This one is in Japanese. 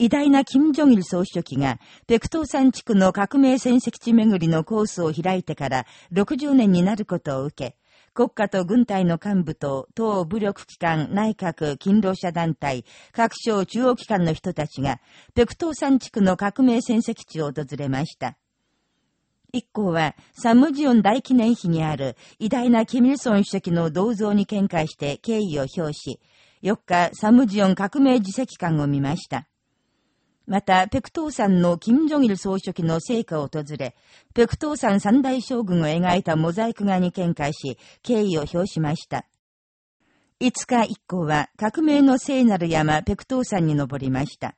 偉大な金正日総書記が、北東山地区の革命戦績地巡りのコースを開いてから60年になることを受け、国家と軍隊の幹部と党武力機関、内閣、勤労者団体、各省中央機関の人たちが、北東山地区の革命戦績地を訪れました。一行は、サムジオン大記念碑にある偉大なキミルソン主席の銅像に見解して敬意を表し、4日、サムジオン革命自責館を見ました。また、ペクトーさんの金正日総書記の成果を訪れ、ペクトーさん三大将軍を描いたモザイク画に見解し、敬意を表しました。5日以降は革命の聖なる山ペクトーさんに登りました。